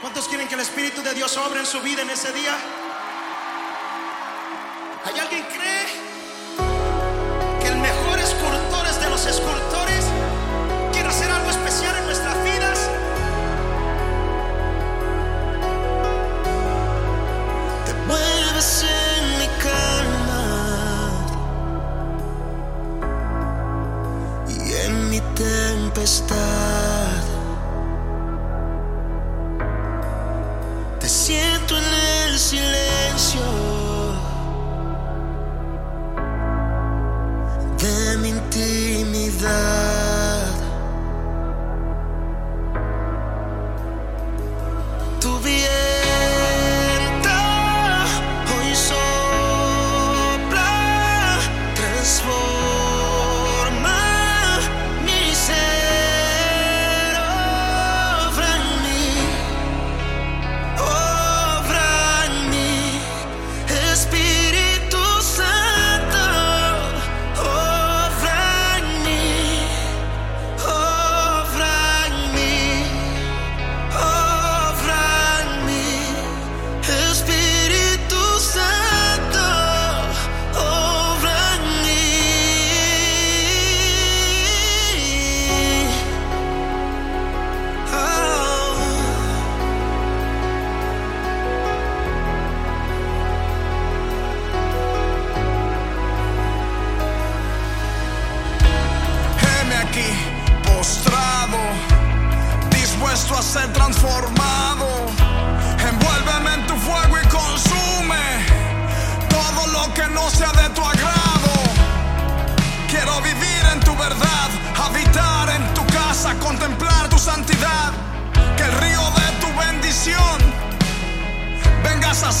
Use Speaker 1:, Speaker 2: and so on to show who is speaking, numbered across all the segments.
Speaker 1: ¿Cuántos quieren que el Espíritu de Dios obre en su vida en ese día?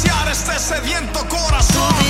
Speaker 2: saciar este sediento corazón.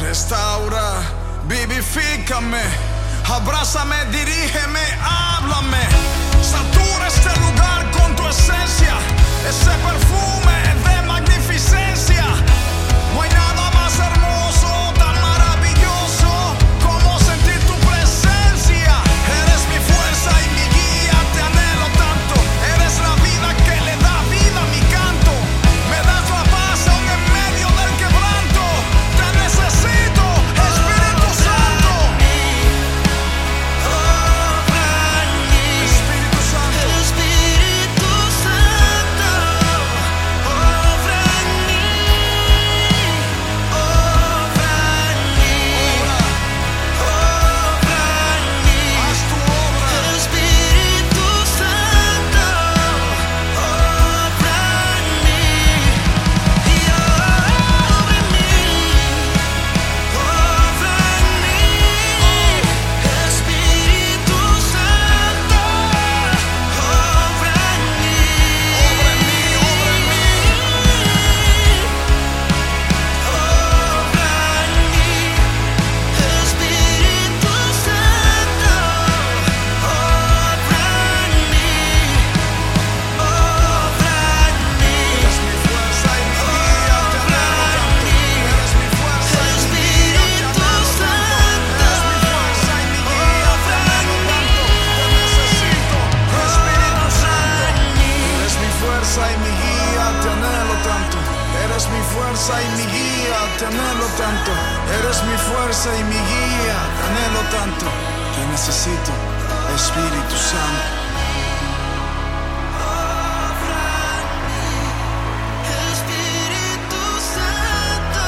Speaker 2: restaura, vivifícame, abrázame, dirígeme, háblame, satura este lugar con tu esencia, ese perfume. y mi guía, te anhelo tanto. Eres mi fuerza y mi guía, te anhelo tanto. Eres mi fuerza y mi guía, te anhelo tanto. Te necesito, Espíritu Santo. Obrarme, Espíritu Santo.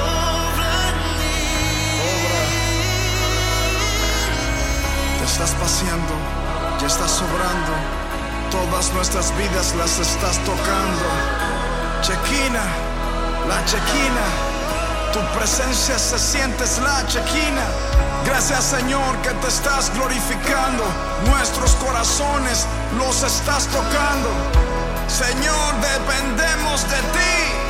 Speaker 2: Obrarme. Te estás paseando, ya estás sobrando todas nuestras vidas las estás tocando. Chequina, la chequina, tu presencia se siente la chequina. Gracias Señor que te estás glorificando, nuestros corazones los estás tocando. Señor, dependemos de ti.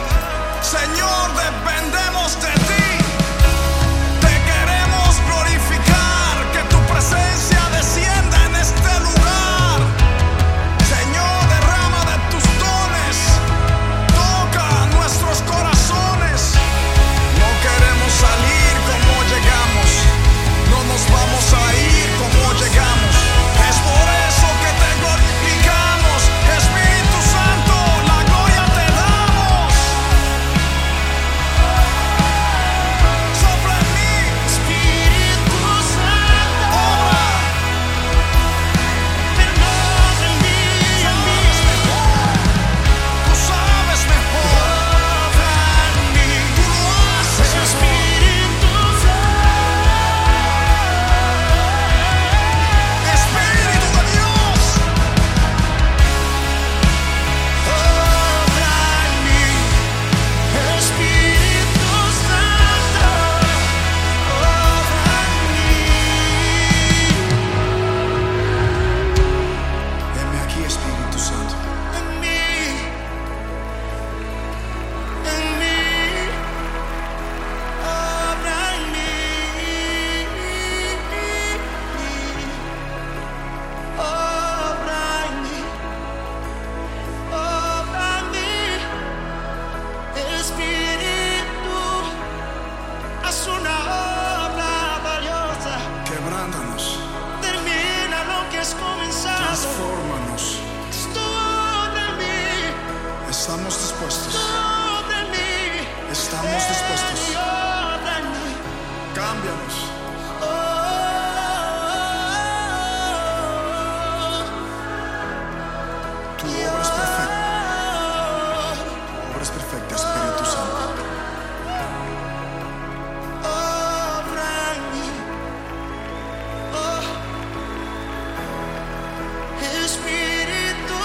Speaker 3: Espírito.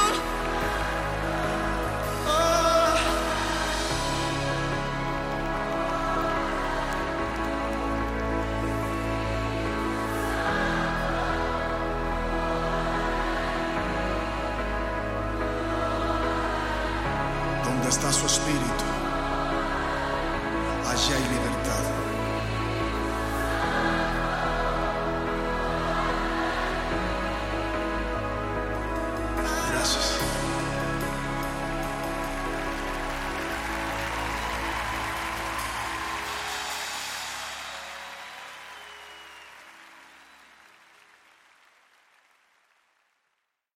Speaker 2: Onde está seu Espírito?